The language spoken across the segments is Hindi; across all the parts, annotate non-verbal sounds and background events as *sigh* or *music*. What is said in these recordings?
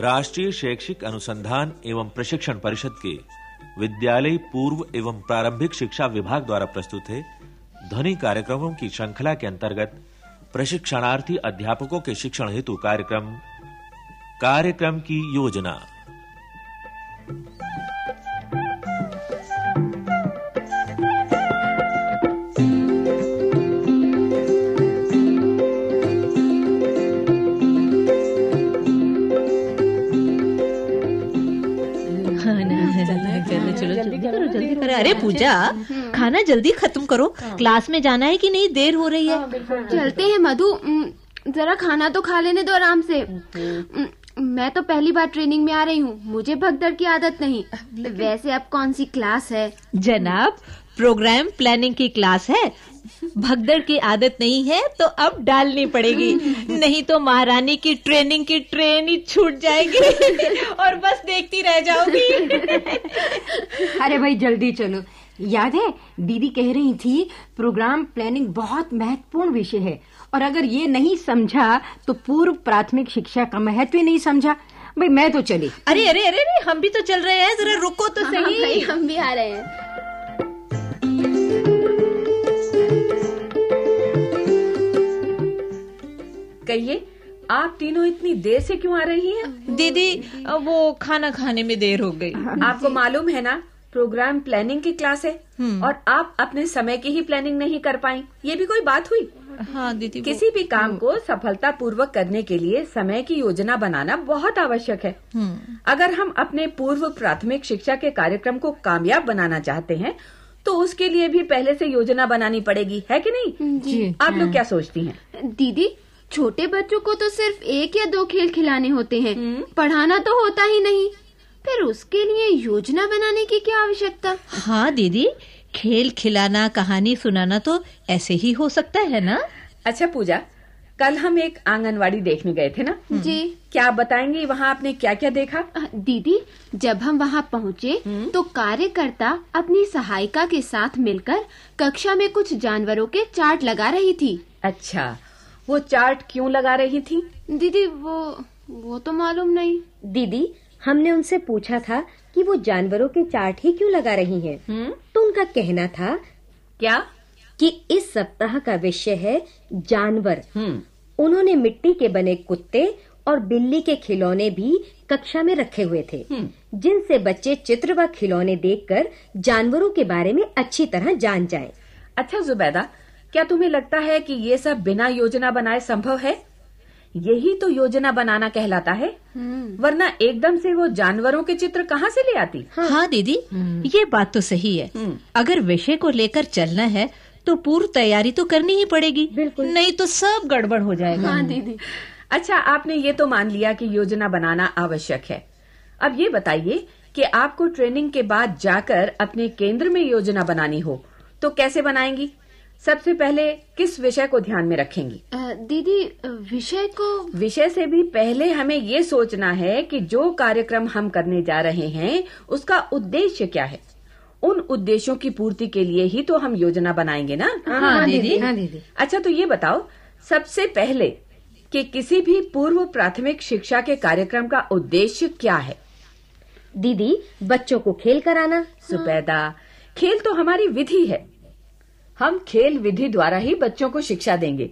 राष्ट्रीय शैक्षिक अनुसंधान एवं प्रशिक्षण परिषद के विद्यालय पूर्व एवं प्रारंभिक शिक्षा विभाग द्वारा प्रस्तुत है ध्वनि कार्यक्रमों की श्रृंखला के अंतर्गत प्रशिक्षणार्थी अध्यापकों के शिक्षण हेतु कार्यक्रम कार्यक्रम की योजना। अरे पूजा खाना जल्दी खत्म करो। क्लास में जाना है कि नहीं? देर हो रही है। चलते हैं मधु। जरा खाना तो खा लेने दो आराम से। मैं तो पहली बार ट्रेनिंग में आ रही हूँ। मुझे भगदड़ की आदत नहीं। वैसे अब कौन सी क्लास है? जनाब प्रोग्राम प्लानिंग की क्लास है। भगदड़ की आदत नहीं है तो अब डालनी पड़ेगी। नहीं तो महारानी की ट्रेनिंग की ट्रेन ही छूट जाएगी। *laughs* और बस देखती रह जाओगी। *laughs* अरे भाई जल्दी चलो। याद है दीदी कह रही थी प्रोग्राम प्लानिंग बहुत महत्वपूर्ण विषय है। और अगर ये नहीं समझा तो पूर्व प्राथमिक शिक्षा का महत्व ही नहीं समझा। भाई मैं तो चली। अरे अरे अरे अरे हम भी तो चल रहे हैं। जरा रुको तो हाँ, सही। भाई हम भी आ रहे हैं। कहिए आप तीनों इतनी देर से क्यों आ रही हैं? दीदी वो खाना खाने में देर हो गई। आपको मालूम है ना प्रोग्राम प्लानिंग की क्लास है हम्म। और आप अपने समय की ही प्लानिंग नहीं कर पाई। ये भी कोई बात हुई? हाँ दीदी किसी भी काम को सफलता पूर्वक करने के लिए समय की योजना बनाना बहुत आवश्यक है। हम्म। अगर हम अपने पूर्व प्राथमिक शिक्षा के कार्यक्रम को कामयाब बनाना चाहते हैं तो उसके लिए भी पहले से योजना बनानी पड़ेगी है कि नहीं? जी। आप लोग क्या सोचती हैं? दीदी छोटे बच्चों को तो सिर्फ़ एक या दो खेल खिलाने होते हैं। हम्म। पढ़ाना तो होता ही नहीं। फिर उसके लिए योजना बनाने की क्या आवश्यकता? हाँ दीदी खेल खिलाना कहानी सुनाना तो ऐसे ही हो सकता है ना? अच्छा पूजा कल हम एक आंगनवाड़ी देखने गए थे ना? जी। क्या आप बताएँगे वहाँ आपने क्या क्या देखा दीदी जब हम वहाँ पहुँचे हम्म। तो कार्यकर्ता अपनी सहायिका के साथ मिलकर कक्षा में कुछ जानवरों के चार्ट लगा रही थी। अच्छा वो चार्ट क्यों लगा रही थी दीदी वो वो तो मालूम नहीं दीदी हमने उनसे पूछा था कि वो जानवरों के चार्ट ही क्यों लगा रही हैं? हम्म? तो उनका कहना था क्या कि इस सप्ताह का विषय है जानवर हम्म। उन्होंने मिट्टी के बने कुत्ते और बिल्ली के खिलौने भी कक्षा में रखे हुए थे हम्म। जिनसे बच्चे चित्र व खिलौने देखकर जानवरों के बारे में अच्छी तरह जान जाएँ। अच्छा जुबैदा क्या तुम्हें लगता है कि ये सब बिना योजना बनाए संभव है? यही तो योजना बनाना कहलाता है। हम्म। वरना एकदम से वो जानवरों के चित्र कहाँ से ले आती? हाँ, हाँ दीदी हम्म। ये बात तो सही है। हम्म। अगर विषय को लेकर चलना है तो पूर्व तैयारी तो करनी ही पड़ेगी। बिल्कुल। नहीं तो सब गड़बड़ हो जाएगा। हाँ दीदी। अच्छा आपने ये तो मान लिया कि योजना बनाना आवश्यक है। अब ये बताइए कि आपको ट्रेनिंग के बाद जाकर अपने केंद्र में योजना बनानी हो तो कैसे बनाएँगी? सबसे पहले किस विषय को ध्यान में रखेंगी? दीदी विषय को विषय से भी पहले हमें ये सोचना है कि जो कार्यक्रम हम करने जा रहे हैं उसका उद्देश्य क्या है? उन उद्देश्यों की पूर्ति के लिए ही तो हम योजना बनाएँगे ना? हाँ, हाँ, दीदी। हाँ दीदी। अच्छा तो ये बताओ सबसे पहले कि किसी भी पूर्व प्राथमिक शिक्षा के कार्यक्रम का उद्देश्य क्या है? दीदी बच्चों को खेल कराना। सुपैदा। खेल तो हमारी विधि है। हम खेल विधि द्वारा ही बच्चों को शिक्षा देंगे।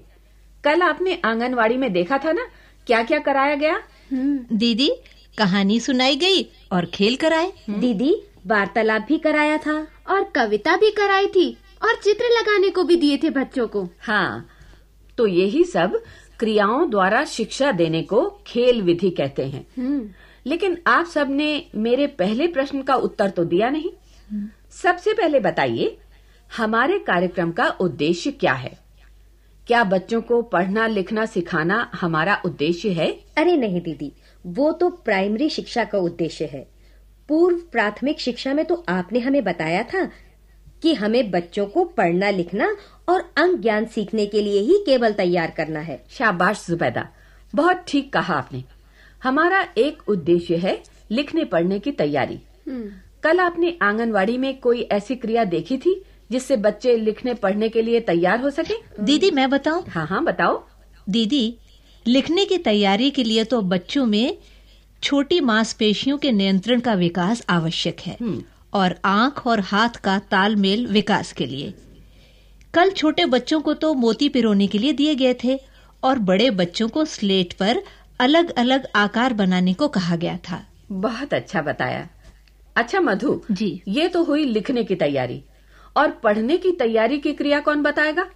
कल आपने आंगनवाड़ी में देखा था ना? क्या क्या कराया गया? हम्म। दीदी कहानी सुनाई गई और खेल कराए। हम्म। दीदी वार्तालाप भी कराया था। और कविता भी कराई थी और चित्र लगाने को भी दिए थे बच्चों को। हाँ तो यही सब क्रियाओं द्वारा शिक्षा देने को खेल विधि कहते हैं। हम्म। लेकिन आप सबने मेरे पहले प्रश्न का उत्तर तो दिया नहीं। सबसे पहले बताइए हमारे कार्यक्रम का उद्देश्य क्या है? क्या बच्चों को पढ़ना लिखना सिखाना हमारा उद्देश्य है? अरे नहीं दीदी। वो तो प्राइमरी शिक्षा का उद्देश्य है। पूर्व प्राथमिक शिक्षा में तो आपने हमें बताया था कि हमें बच्चों को पढ़ना लिखना और अंक ज्ञान सीखने के लिए ही केवल तैयार करना है। शाबाश जुबैदा। बहुत ठीक कहा आपने। हमारा एक उद्देश्य है लिखने पढ़ने की तैयारी। हम्म। कल आपने आंगनवाड़ी में कोई ऐसी क्रिया देखी थी? जिससे बच्चे लिखने पढ़ने के लिए तैयार हो सके? दीदी मैं बताऊँ? हाँ हाँ बताओ। दीदी लिखने की तैयारी के लिए तो बच्चों में छोटी मांसपेशियों के नियंत्रण का विकास आवश्यक है और आँख और हाथ का तालमेल विकास के लिए। कल छोटे बच्चों को तो मोती पिरोने के लिए दिए गए थे और बड़े बच्चों को स्लेट पर अलग अलग आकार बनाने को कहा गया था। बहुत अच्छा बताया। अच्छा मधु जी। ये तो हुई लिखने की तैयारी। और पढ़ने की तैयारी की क्रिया कौन बताएगा?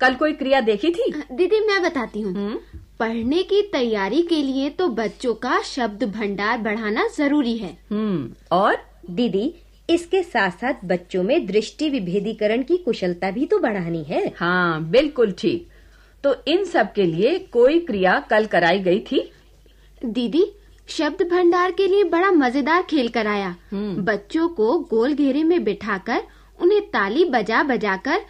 कल कोई क्रिया देखी थी? दीदी मैं बताती हूँ। पढ़ने की तैयारी के लिए तो बच्चों का शब्द भंडार बढ़ाना ज़रूरी है। हम्म और? दीदी इसके साथ साथ बच्चों में दृष्टि विभेदीकरण की कुशलता भी तो बढ़ानी है। हाँ बिल्कुल ठीक। तो इन सब के लिए कोई क्रिया कल कराई गई थी? दीदी शब्द भंडार के लिए बड़ा मज़ेदार खेल कराया। बच्चों को गोल घेरे में बिठाकर उन्हें ताली बजा बजाकर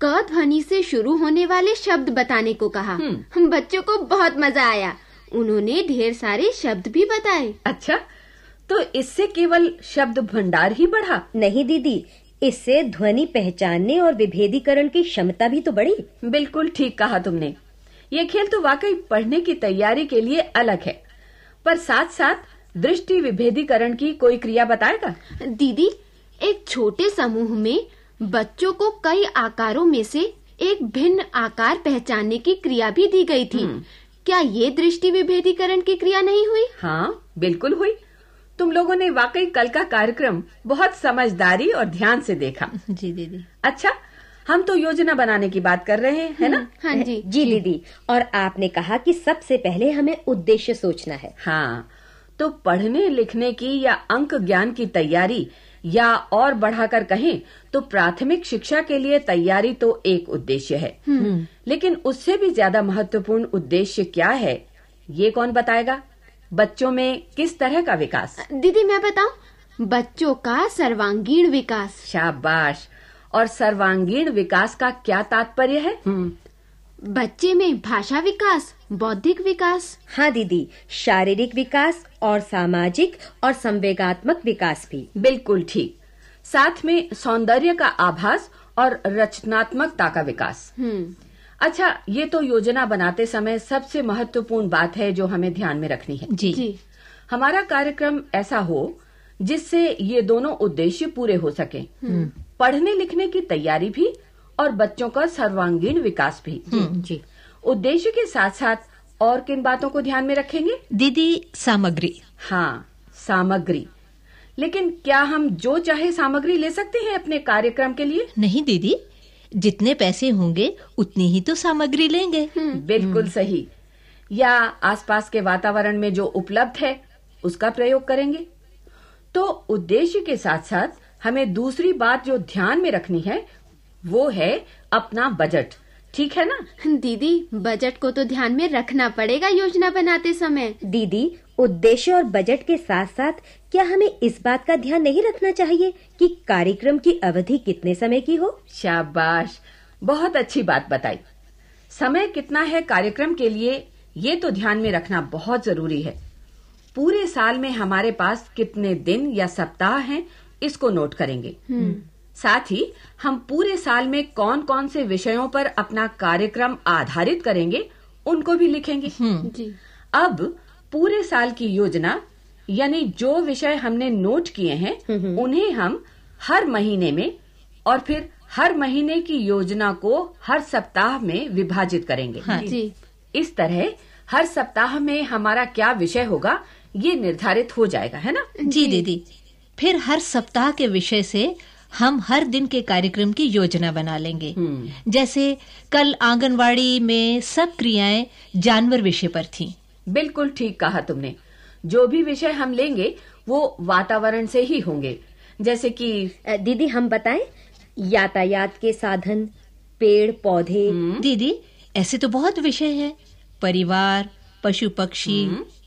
क ध्वनि से शुरू होने वाले शब्द बताने को कहा। हम बच्चों को बहुत मज़ा आया। उन्होंने ढेर सारे शब्द भी बताए। अच्छा तो इससे केवल शब्द भंडार ही बढ़ा? नहीं दीदी इससे ध्वनि पहचानने और विभेदीकरण की क्षमता भी तो बढ़ी। बिल्कुल ठीक कहा तुमने। ये खेल तो वाकई पढ़ने की तैयारी के लिए अलग है। पर साथ साथ दृष्टि विभेदीकरण की कोई क्रिया बताएगा? दीदी एक छोटे समूह में बच्चों को कई आकारों में से एक भिन्न आकार पहचानने की क्रिया भी दी गई थी। क्या ये दृष्टि विभेदीकरण की क्रिया नहीं हुई? हाँ बिल्कुल हुई। तुम लोगों ने वाकई कल का कार्यक्रम बहुत समझदारी और ध्यान से देखा। जी दीदी। अच्छा हम तो योजना बनाने की बात कर रहे हैं है ना? हाँ जी जी दीदी। और आपने कहा कि सबसे पहले हमें उद्देश्य सोचना है। हाँ। तो पढ़ने लिखने की या अंक ज्ञान की तैयारी या और बढ़ाकर कहें तो प्राथमिक शिक्षा के लिए तैयारी तो एक उद्देश्य है। लेकिन उससे भी ज़्यादा महत्वपूर्ण उद्देश्य क्या है ये कौन बताएगा? बच्चों में किस तरह का विकास? दीदी मैं बताऊँ बच्चों का सर्वांगीण विकास। शाबाश! और सर्वांगीण विकास का क्या तात्पर्य है? बच्चे में भाषा विकास बौद्धिक विकास। हाँ दीदी शारीरिक विकास और सामाजिक और संवेगात्मक विकास भी। बिल्कुल ठीक। साथ में सौंदर्य का आभास और रचनात्मकता का विकास। हम्म। अच्छा ये तो योजना बनाते समय सबसे महत्वपूर्ण बात है जो हमें ध्यान में रखनी है। जी। जी। हमारा कार्यक्रम ऐसा हो जिससे ये दोनों उद्देश्य पूरे हो सके। पढ़ने लिखने की तैयारी भी और बच्चों का सर्वांगीण विकास भी। जी उद्देश्य के साथ साथ और किन बातों को ध्यान में रखेंगे? दीदी सामग्री। हाँ सामग्री। लेकिन क्या हम जो चाहे सामग्री ले सकते हैं अपने कार्यक्रम के लिए? नहीं दीदी जितने पैसे होंगे उतनी ही तो सामग्री लेंगे। बिल्कुल सही। या आसपास के वातावरण में जो उपलब्ध है उसका प्रयोग करेंगे। तो उद्देश्य के साथ साथ हमें दूसरी बात जो ध्यान में रखनी है वो है अपना बजट ठीक है ना? दीदी बजट को तो ध्यान में रखना पड़ेगा योजना बनाते समय। दीदी उद्देश्य और बजट के साथ साथ क्या हमें इस बात का ध्यान नहीं रखना चाहिए कि कार्यक्रम की अवधि कितने समय की हो? शाबाश! बहुत अच्छी बात बताई। समय कितना है कार्यक्रम के लिए ये तो ध्यान में रखना बहुत ज़रूरी है। पूरे साल में हमारे पास कितने दिन या सप्ताह हैं इसको नोट करेंगे। साथ ही हम पूरे साल में कौन कौन से विषयों पर अपना कार्यक्रम आधारित करेंगे उनको भी लिखेंगे। जी। अब पूरे साल की योजना यानी जो विषय हमने नोट किए हैं उन्हें हम हर महीने में और फिर हर महीने की योजना को हर सप्ताह में विभाजित करेंगे। हाँ। जी। इस तरह हर सप्ताह में हमारा क्या विषय होगा ये निर्धारित हो जाएगा है ना? जी दीदी। फिर हर सप्ताह के विषय से हम हर दिन के कार्यक्रम की योजना बना लेंगे। जैसे कल आंगनवाड़ी में सब क्रियाएँ जानवर विषय पर थीं। बिल्कुल ठीक कहा तुमने। जो भी विषय हम लेंगे वो वातावरण से ही होंगे। जैसे कि दीदी हम बताएँ यातायात के साधन पेड़ पौधे। दीदी ऐसे तो बहुत विषय हैं। परिवार पशु पक्षी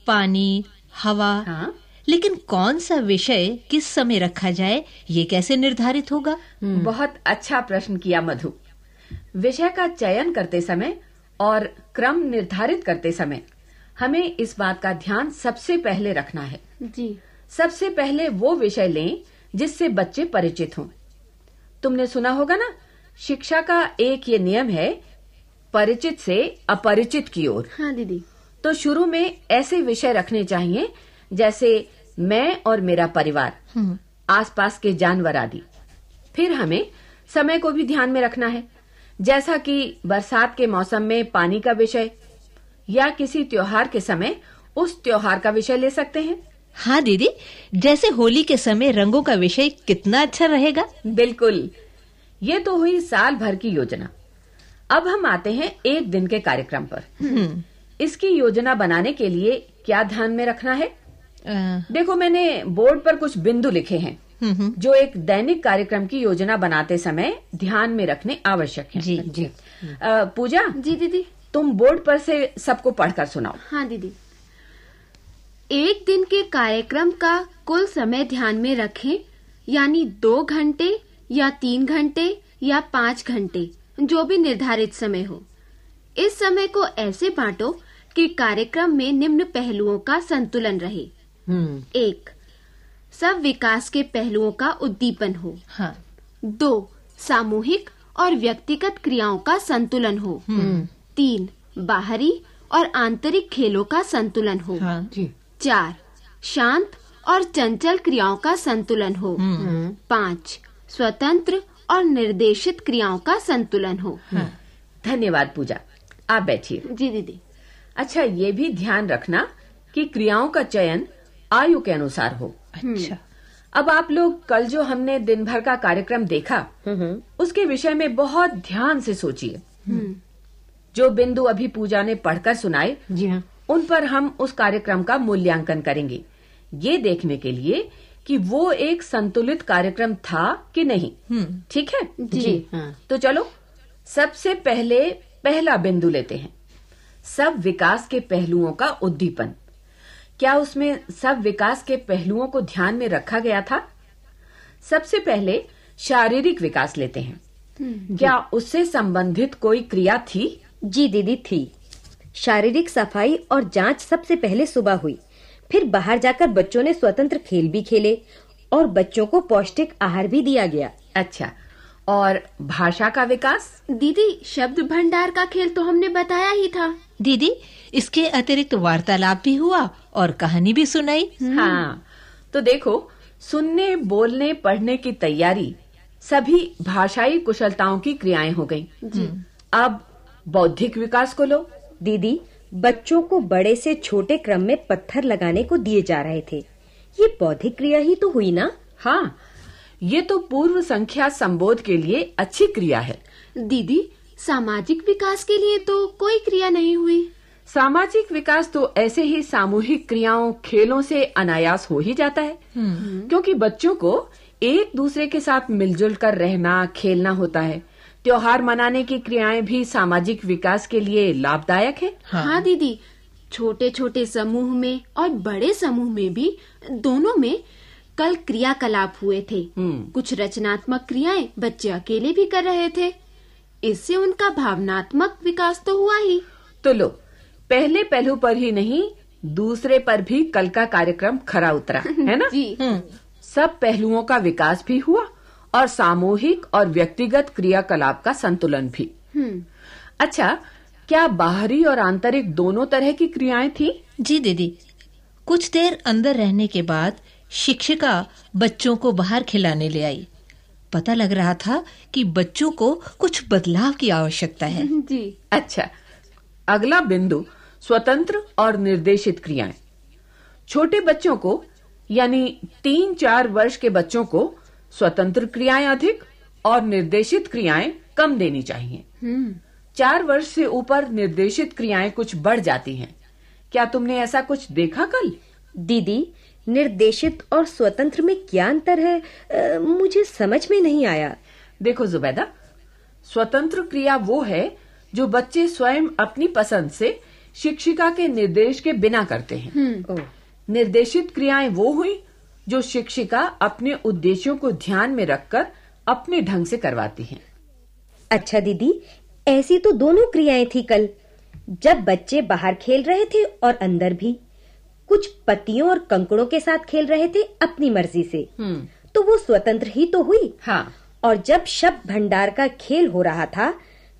पानी हवा हाँ। लेकिन कौन सा विषय किस समय रखा जाए ये कैसे निर्धारित होगा? बहुत अच्छा प्रश्न किया मधु। विषय का चयन करते समय और क्रम निर्धारित करते समय हमें इस बात का ध्यान सबसे पहले रखना है। जी। सबसे पहले वो विषय लें जिससे बच्चे परिचित हों। तुमने सुना होगा ना शिक्षा का एक ये नियम है परिचित से अपरिचित की ओर। हाँ दीदी। तो शुरू में ऐसे विषय रखने चाहिए जैसे मैं और मेरा परिवार आसपास के जानवर आदि। फिर हमें समय को भी ध्यान में रखना है। जैसा कि बरसात के मौसम में पानी का विषय या किसी त्योहार के समय उस त्योहार का विषय ले सकते हैं। हाँ दीदी जैसे होली के समय रंगों का विषय कितना अच्छा रहेगा? बिल्कुल। ये तो हुई साल भर की योजना। अब हम आते हैं एक दिन के कार्यक्रम पर। इसकी योजना बनाने के लिए क्या ध्यान में रखना है? देखो मैंने बोर्ड पर कुछ बिंदु लिखे हैं हम्म, हम्म, जो एक दैनिक कार्यक्रम की योजना बनाते समय ध्यान में रखने आवश्यक है। जी जी। पूजा? जी दीदी। तुम बोर्ड पर से सबको पढ़कर सुनाओ। हाँ दीदी। एक दिन के कार्यक्रम का कुल समय ध्यान में रखें यानी दो घंटे या तीन घंटे या पाँच घंटे जो भी निर्धारित समय हो। इस समय को ऐसे बांटो कि कार्यक्रम में निम्न पहलुओं का संतुलन रहे। एक सब विकास के पहलुओं का उद्दीपन हो। हाँ। दो सामूहिक और व्यक्तिगत क्रियाओं का संतुलन हो। तीन बाहरी और आंतरिक खेलों का संतुलन हो। हाँ। चार शांत और चंचल क्रियाओं का संतुलन हो। पाँच स्वतंत्र और निर्देशित क्रियाओं का संतुलन हो। हाँ। धन्यवाद पूजा। आप बैठिए। जी दीदी। अच्छा ये भी ध्यान रखना कि क्रियाओं का चयन आयु के अनुसार हो। अच्छा। अब आप लोग कल जो हमने दिन भर का कार्यक्रम देखा उसके विषय में बहुत ध्यान से सोचिए। जो बिंदु अभी पूजा ने पढ़कर सुनाए जी हाँ। उन पर हम उस कार्यक्रम का मूल्यांकन करेंगे। ये देखने के लिए कि वो एक संतुलित कार्यक्रम था कि नहीं। ठीक है? जी जी। हाँ। तो चलो सबसे पहले पहला बिंदु लेते हैं। सब विकास के पहलुओं का उद्दीपन। क्या उसमें सब विकास के पहलुओं को ध्यान में रखा गया था? सबसे पहले शारीरिक विकास लेते हैं। क्या उससे संबंधित कोई क्रिया थी? जी दीदी थी। शारीरिक सफ़ाई और जाँच सबसे पहले सुबह हुई। फिर बाहर जाकर बच्चों ने स्वतंत्र खेल भी खेले और बच्चों को पौष्टिक आहार भी दिया गया। अच्छा और भाषा का विकास? दीदी शब्द भंडार का खेल तो हमने बताया ही था। दीदी इसके अतिरिक्त वार्तालाप भी हुआ और कहानी भी सुनाई। हाँ तो देखो सुनने बोलने पढ़ने की तैयारी सभी भाषाई कुशलताओं की क्रियाएँ हो गई। अब बौद्धिक विकास को लो। दीदी बच्चों को बड़े से छोटे क्रम में पत्थर लगाने को दिए जा रहे थे। ये बौद्धिक क्रिया ही तो हुई ना? हाँ। ये तो पूर्व संख्या संबोध के लिए अच्छी क्रिया है। दीदी सामाजिक विकास के लिए तो कोई क्रिया नहीं हुई। सामाजिक विकास तो ऐसे ही सामूहिक क्रियाओं खेलों से अनायास हो ही जाता है। क्योंकि बच्चों को एक दूसरे के साथ मिलजुल कर रहना खेलना होता है। त्योहार मनाने की क्रियाएँ भी सामाजिक विकास के लिए लाभदायक है। हाँ, हाँ दीदी। छोटे छोटे समूह में और बड़े समूह में भी दोनों में कल क्रियाकलाप हुए थे। कुछ रचनात्मक क्रियाएँ बच्चे अकेले भी कर रहे थे। इससे उनका भावनात्मक विकास तो हुआ ही। तो लो पहले पहलू पर ही नहीं दूसरे पर भी कल का कार्यक्रम खरा उतरा *laughs* है ना? जी। सब पहलुओं का विकास भी हुआ और सामूहिक और व्यक्तिगत क्रियाकलाप का संतुलन भी। अच्छा क्या बाहरी और आंतरिक दोनों तरह की क्रियाएँ थी? जी दीदी कुछ देर अंदर रहने के बाद शिक्षिका बच्चों को बाहर खिलाने ले आई। पता लग रहा था कि बच्चों को कुछ बदलाव की आवश्यकता है। *laughs* जी। अच्छा अगला बिंदु स्वतंत्र और निर्देशित क्रियाएँ। छोटे बच्चों को यानी तीन चार वर्ष के बच्चों को स्वतंत्र क्रियाएँ अधिक और निर्देशित क्रियाएँ कम देनी चाहिए। चार वर्ष से ऊपर निर्देशित क्रियाएँ कुछ बढ़ जाती हैं। क्या तुमने ऐसा कुछ देखा कल? दीदी निर्देशित और स्वतंत्र में क्या अंतर है अ, मुझे समझ में नहीं आया। देखो जुबैदा स्वतंत्र क्रिया वो है जो बच्चे स्वयं अपनी पसंद से शिक्षिका के निर्देश के बिना करते हैं। निर्देशित क्रियाएँ वो हुई जो शिक्षिका अपने उद्देश्यों को ध्यान में रखकर अपने ढंग से करवाती हैं। अच्छा दीदी ऐसी तो दोनों क्रियाएँ थी कल। जब बच्चे बाहर खेल रहे थे और अंदर भी कुछ पत्तियों और कंकड़ों के साथ खेल रहे थे अपनी मर्ज़ी से। तो वो स्वतंत्र ही तो हुई। हाँ। और जब शब्द भंडार का खेल हो रहा था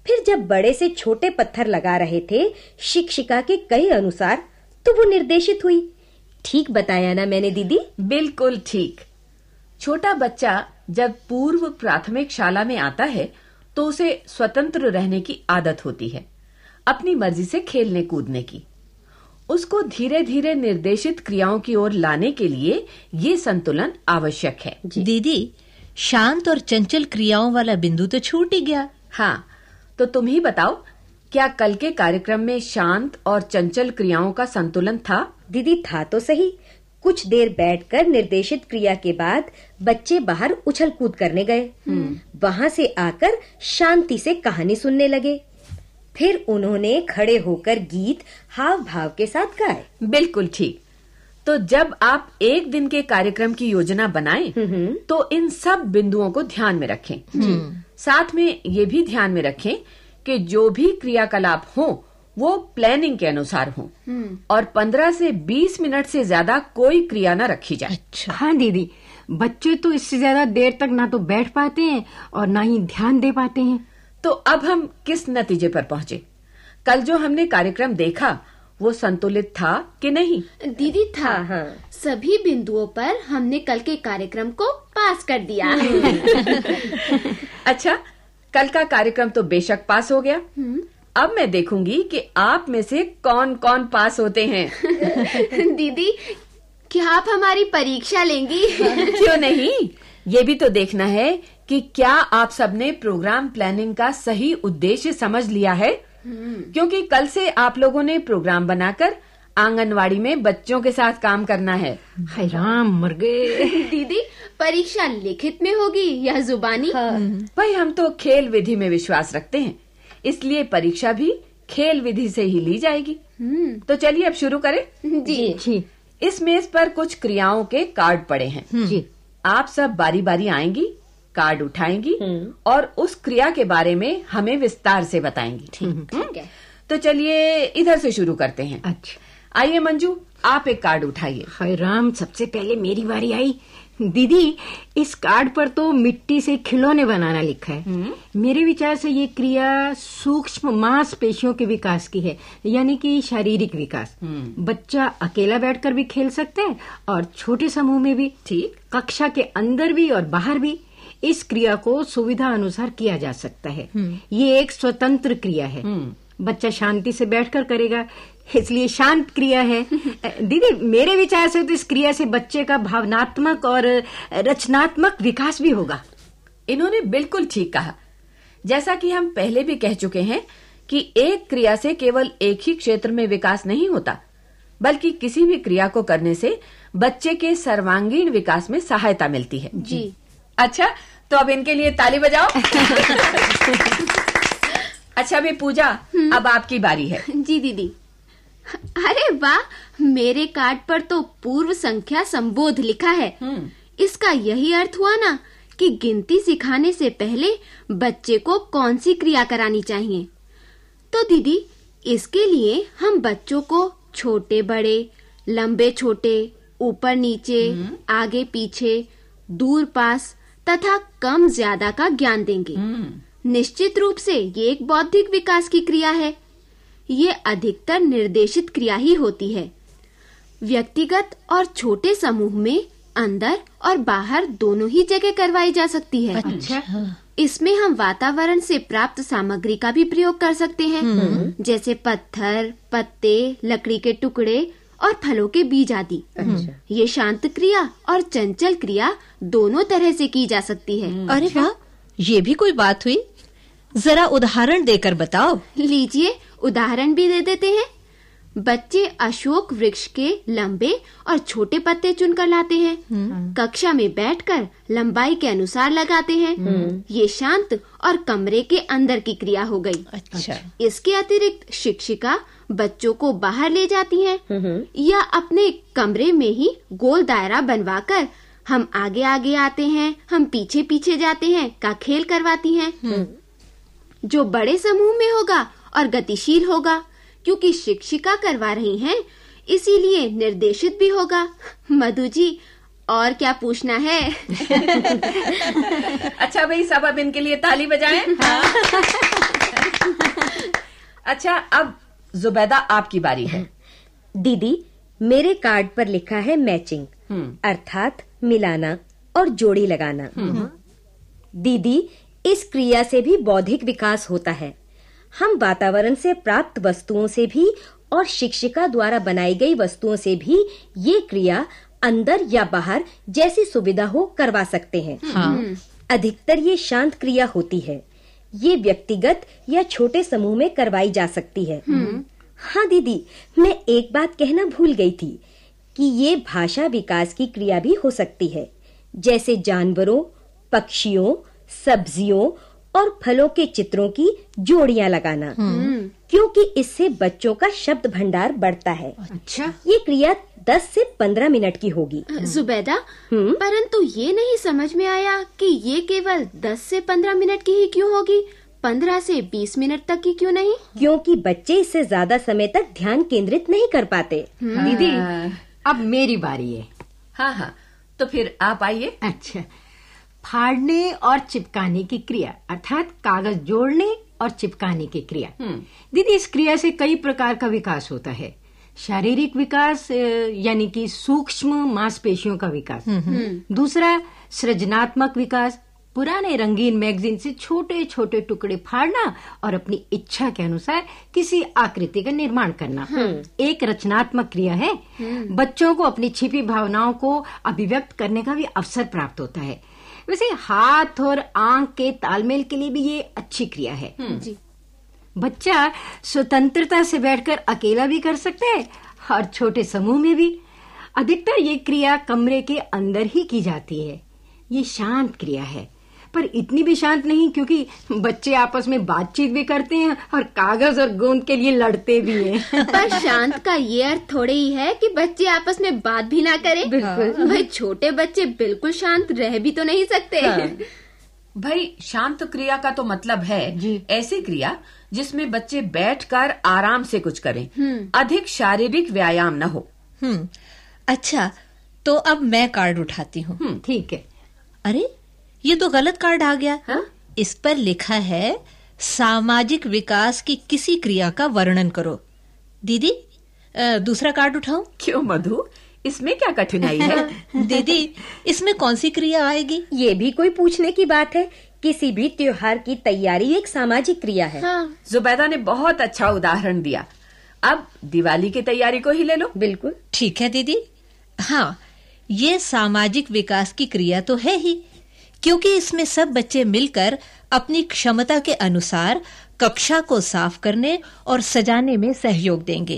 फिर जब बड़े से छोटे पत्थर लगा रहे थे शिक्षिका के कई अनुसार तो वो निर्देशित हुई। ठीक बताया ना मैंने दीदी? बिल्कुल ठीक। छोटा बच्चा जब पूर्व प्राथमिक शाला में आता है तो उसे स्वतंत्र रहने की आदत होती है अपनी मर्ज़ी से खेलने कूदने की। उसको धीरे धीरे निर्देशित क्रियाओं की ओर लाने के लिए ये संतुलन आवश्यक है। दीदी शांत और चंचल क्रियाओं वाला बिंदु तो छूट ही गया। हाँ तो तुम ही बताओ क्या कल के कार्यक्रम में शांत और चंचल क्रियाओं का संतुलन था? दीदी था तो सही। कुछ देर बैठकर निर्देशित क्रिया के बाद बच्चे बाहर उछल कूद करने गए। वहाँ से आकर शांति से कहानी सुनने लगे। फिर उन्होंने खड़े होकर गीत हाव भाव के साथ गाए। बिल्कुल ठीक। तो जब आप एक दिन के कार्यक्रम की योजना बनाएँ, तो इन सब बिंदुओं को ध्यान में रखें। साथ में ये भी ध्यान में रखें कि जो भी क्रियाकलाप हो वो प्लानिंग के अनुसार हो। और 15 से 20 मिनट से ज़्यादा कोई क्रिया न रखी जाए। अच्छा। हाँ दीदी। बच्चे तो इससे ज़्यादा देर तक ना तो बैठ पाते हैं और ना ही ध्यान दे पाते हैं। तो अब हम किस नतीजे पर पहुँचे? कल जो हमने कार्यक्रम देखा वो संतुलित था कि नहीं? दीदी था। हाँ, हाँ। सभी बिंदुओं पर हमने कल के कार्यक्रम को पास कर दिया। अच्छा कल का कार्यक्रम तो बेशक पास हो गया। अब मैं देखूँगी कि आप में से कौन कौन पास होते हैं। दीदी क्या आप हमारी परीक्षा लेंगी? क्यों नहीं? ये भी तो देखना है कि क्या आप सबने प्रोग्राम प्लानिंग का सही उद्देश्य समझ लिया है? क्योंकि कल से आप लोगों ने प्रोग्राम बनाकर आंगनवाड़ी में बच्चों के साथ काम करना है। हाय राम मर गए। *laughs* दीदी परीक्षा लिखित में होगी या जुबानी? भाई हम तो खेल विधि में विश्वास रखते हैं। इसलिए परीक्षा भी खेल विधि से ही ली जाएगी। तो चलिए अब शुरू करें। जी। जी। इस मेज पर कुछ क्रियाओं के कार्ड पड़े हैं। जी। आप सब बारी बारी आएँगी कार्ड उठाएँगी और उस क्रिया के बारे में हमें विस्तार से बताएँगी। ठीक है। तो चलिए इधर से शुरू करते हैं। अच्छा। आइए मंजू आप एक कार्ड उठाइए। हाय राम सबसे पहले मेरी बारी आई। दीदी इस कार्ड पर तो मिट्टी से खिलौने बनाना लिखा है। मेरे विचार से ये क्रिया सूक्ष्म मांसपेशियों के विकास की है यानी कि शारीरिक विकास। बच्चा अकेला बैठकर भी खेल सकते हैं और छोटे समूह में भी। ठीक। कक्षा के अंदर भी और बाहर भी इस क्रिया को सुविधा अनुसार किया जा सकता है। ये एक स्वतंत्र क्रिया है। बच्चा शांति से बैठकर करेगा इसलिए शांत क्रिया है। *laughs* दीदी मेरे विचार से तो इस क्रिया से बच्चे का भावनात्मक और रचनात्मक विकास भी होगा। इन्होंने बिल्कुल ठीक कहा। जैसा कि हम पहले भी कह चुके हैं कि एक क्रिया से केवल एक ही क्षेत्र में विकास नहीं होता बल्कि किसी भी क्रिया को करने से बच्चे के सर्वांगीण विकास में सहायता मिलती है। जी। अच्छा तो अब इनके लिए ताली बजाओ। *laughs* अच्छा भी पूजा अब आपकी बारी है। जी दीदी। अरे वाह मेरे कार्ड पर तो पूर्व संख्या संबोध लिखा है। इसका यही अर्थ हुआ ना कि गिनती सिखाने से पहले बच्चे को कौन सी क्रिया करानी चाहिए? तो दीदी इसके लिए हम बच्चों को छोटे बड़े लंबे छोटे ऊपर नीचे आगे पीछे दूर पास तथा कम ज़्यादा का ज्ञान देंगे। निश्चित रूप से ये एक बौद्धिक विकास की क्रिया है। ये अधिकतर निर्देशित क्रिया ही होती है। व्यक्तिगत और छोटे समूह में अंदर और बाहर दोनों ही जगह करवाई जा सकती है। अच्छा। इसमें हम वातावरण से प्राप्त सामग्री का भी प्रयोग कर सकते हैं। जैसे पत्थर पत्ते लकड़ी के टुकड़े और फलों के बीज आदि। ये शांत क्रिया और चंचल क्रिया दोनों तरह से की जा सकती है। अरे वाह ये भी कोई बात हुई? जरा उदाहरण देकर बताओ। लीजिए उदाहरण भी दे देते हैं। बच्चे अशोक वृक्ष के लंबे और छोटे पत्ते चुनकर लाते हैं। कक्षा में बैठकर लंबाई के अनुसार लगाते हैं। ये शांत और कमरे के अंदर की क्रिया हो गई। अच्छा। इसके अतिरिक्त शिक्षिका बच्चों को बाहर ले जाती हैं। या अपने कमरे में ही गोल दायरा बनवाकर हम आगे आगे आते हैं हम पीछे पीछे जाते हैं का खेल करवाती हैं। जो बड़े समूह में होगा और गतिशील होगा क्योंकि शिक्षिका करवा रही हैं इसीलिए निर्देशित भी होगा। मधु जी और क्या पूछना है? *laughs* अच्छा भाई सब अब इनके लिए ताली बजाएँ? अच्छा अब जुबैदा आपकी बारी है। दीदी मेरे कार्ड पर लिखा है मैचिंग अर्थात मिलाना और जोड़ी लगाना। दीदी इस क्रिया से भी बौद्धिक विकास होता है। हम वातावरण से प्राप्त वस्तुओं से भी और शिक्षिका द्वारा बनाई गई वस्तुओं से भी ये क्रिया अंदर या बाहर जैसी सुविधा हो करवा सकते हैं। हाँ। अधिकतर ये शांत क्रिया होती है। ये व्यक्तिगत या छोटे समूह में करवाई जा सकती है। हाँ दीदी मैं एक बात कहना भूल गई थी कि ये भाषा विकास की क्रिया भी हो सकती है। जैसे जानवरों पक्षियों सब्जियों और फलों के चित्रों की जोड़ियाँ लगाना। क्योंकि इससे बच्चों का शब्द भंडार बढ़ता है। अच्छा। ये क्रिया 10 से 15 मिनट की होगी। जुबैदा परंतु ये नहीं समझ में आया कि ये केवल 10 से 15 मिनट की ही क्यों होगी? 15 से 20 मिनट तक की क्यों नहीं? क्योंकि बच्चे इससे ज़्यादा समय तक ध्यान केंद्रित नहीं कर पाते। दीदी अब मेरी बारी है। हाँ हाँ। तो फिर आप आइए। अच्छा। फाड़ने और चिपकाने की क्रिया अर्थात कागज़ जोड़ने और चिपकाने की क्रिया। दीदी इस क्रिया से कई प्रकार का विकास होता है। शारीरिक विकास यानी कि सूक्ष्म मांसपेशियों का विकास। दूसरा सृजनात्मक विकास। पुराने रंगीन मैगजीन से छोटे छोटे टुकड़े फाड़ना और अपनी इच्छा के अनुसार किसी आकृति का निर्माण करना। एक रचनात्मक क्रिया है। बच्चों को अपनी छिपी भावनाओं को अभिव्यक्त करने का भी अवसर प्राप्त होता है। वैसे हाथ और आँख के तालमेल के लिए भी ये अच्छी क्रिया है। जी। बच्चा स्वतंत्रता से बैठकर अकेला भी कर सकता है और छोटे समूह में भी। अधिकतर ये क्रिया कमरे के अंदर ही की जाती है। ये शांत क्रिया है। पर इतनी भी शांत नहीं क्योंकि बच्चे आपस में बातचीत भी करते हैं और कागज़ और गोंद के लिए लड़ते भी हैं। पर शांत का ये अर्थ थोड़े ही है कि बच्चे आपस में बात भी ना करें। बिल्कुल। भाई छोटे बच्चे बिल्कुल शांत रह भी तो नहीं सकते। भाई शांत क्रिया का तो मतलब है ऐसी क्रिया जिसमें बच्चे बैठकर आराम से कुछ करें। अधिक शारीरिक व्यायाम न हो। हम्म। अच्छा तो अब मैं कार्ड उठाती हूँ। ठीक है। अरे ये तो गलत कार्ड आ गया। हाँ? इस पर लिखा है सामाजिक विकास की किसी क्रिया का वर्णन करो। दीदी दूसरा कार्ड उठाओ क्यों मधु? इसमें क्या कठिनाई है? *laughs* दीदी इसमें कौन सी क्रिया आएगी? ये भी कोई पूछने की बात है। किसी भी त्योहार की तैयारी एक सामाजिक क्रिया है। हाँ। जुबैदा ने बहुत अच्छा उदाहरण दिया। अब दिवाली की तैयारी को ही ले लो। बिल्कुल। ठीक है दीदी। हाँ ये सामाजिक विकास की क्रिया तो है ही। क्योंकि इसमें सब बच्चे मिलकर अपनी क्षमता के अनुसार कक्षा को साफ़ करने और सजाने में सहयोग देंगे।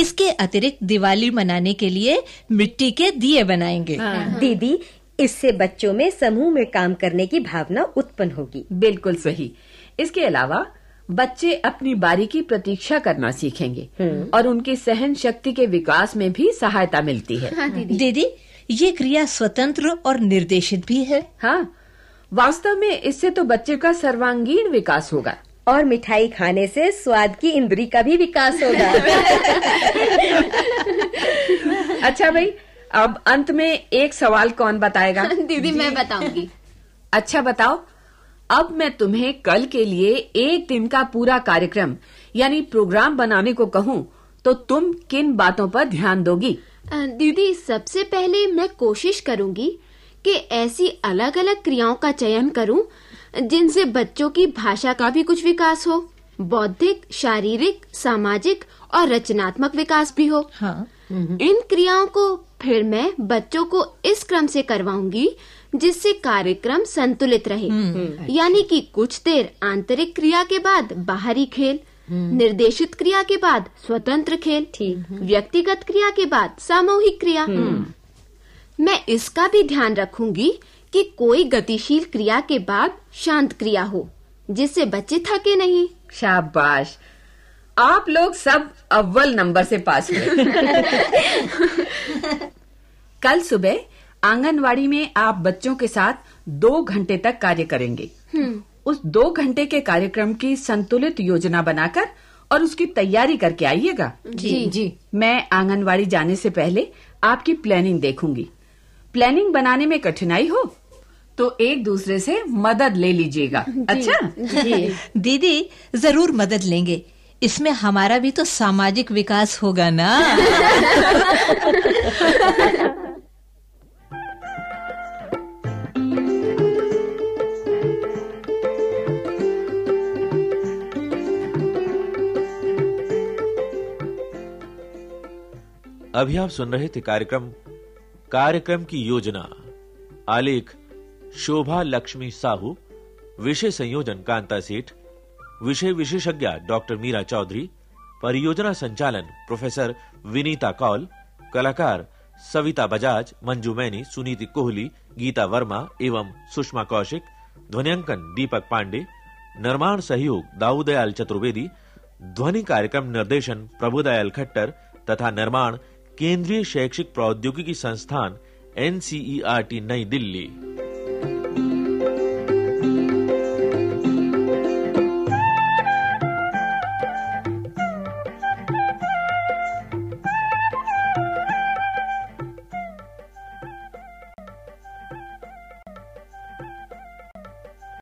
इसके अतिरिक्त दिवाली मनाने के लिए मिट्टी के दिए बनाएँगे। दीदी इससे बच्चों में समूह में काम करने की भावना उत्पन्न होगी। बिल्कुल सही। इसके अलावा बच्चे अपनी बारी की प्रतीक्षा करना सीखेंगे और उनकी सहन शक्ति के विकास में भी सहायता मिलती है। हाँ दीदी। दीदी ये क्रिया स्वतंत्र और निर्देशित भी है। हाँ वास्तव में इससे तो बच्चे का सर्वांगीण विकास होगा। और मिठाई खाने से स्वाद की इंद्री का भी विकास होगा। *laughs* अच्छा भाई अब अंत में एक सवाल कौन बताएगा? *laughs* दीदी मैं बताऊँगी। अच्छा बताओ अब मैं तुम्हें कल के लिए एक दिन का पूरा कार्यक्रम यानी प्रोग्राम बनाने को कहूँ तो तुम किन बातों पर ध्यान दोगी? दीदी सबसे पहले मैं कोशिश करूँगी कि ऐसी अलग अलग क्रियाओं का चयन करूँ जिनसे बच्चों की भाषा का भी कुछ विकास हो बौद्धिक शारीरिक सामाजिक और रचनात्मक विकास भी हो। हाँ। इन क्रियाओं को फिर मैं बच्चों को इस क्रम से करवाऊँगी जिससे कार्यक्रम संतुलित रहे। यानी कि कुछ देर आंतरिक क्रिया के बाद बाहरी खेल निर्देशित क्रिया के बाद स्वतंत्र खेल ठीक व्यक्तिगत क्रिया के बाद सामूहिक क्रिया। मैं इसका भी ध्यान रखूँगी कि कोई गतिशील क्रिया के बाद शांत क्रिया हो जिससे बच्चे थके नहीं। शाबाश। आप लोग सब अव्वल नंबर से पास हुए। *laughs* कल सुबह आंगनवाड़ी में आप बच्चों के साथ दो घंटे तक कार्य करेंगे। उस दो घंटे के कार्यक्रम की संतुलित योजना बनाकर और उसकी तैयारी करके आइएगा। जी। जी मैं आंगनवाड़ी जाने से पहले आपकी प्लानिंग देखूँगी। प्लानिंग बनाने में कठिनाई हो तो एक दूसरे से मदद ले लीजिएगा। अच्छा? दीदी ज़रूर मदद लेंगे। इसमें हमारा भी तो सामाजिक विकास होगा ना? *laughs* अभी आप सुन रहे थे कार्यक्रम कार्यक्रम की योजना। आलेख, शोभा लक्ष्मी साहू, विषय संयोजन कांता सेठ, विषय विशेषज्ञ डॉक्टर मीरा चौधरी, परियोजना संचालन प्रोफेसर विनीता कौल, कलाकार सविता बजाज, मंजू मैनी, सुनीति कोहली, गीता वर्मा एवं सुषमा कौशिक, ध्वनियांकन दीपक पांडे, निर्माण सहयोग दाऊदयाल चतुर्वेदी, ध्वनि कार्यक्रम निर्देशन प्रभुदयाल खट्टर, तथा निर्माण केंद्रीय शैक्षिक प्रौद्योगिकी संस्थान एनसीईआरटी नई दिल्ली।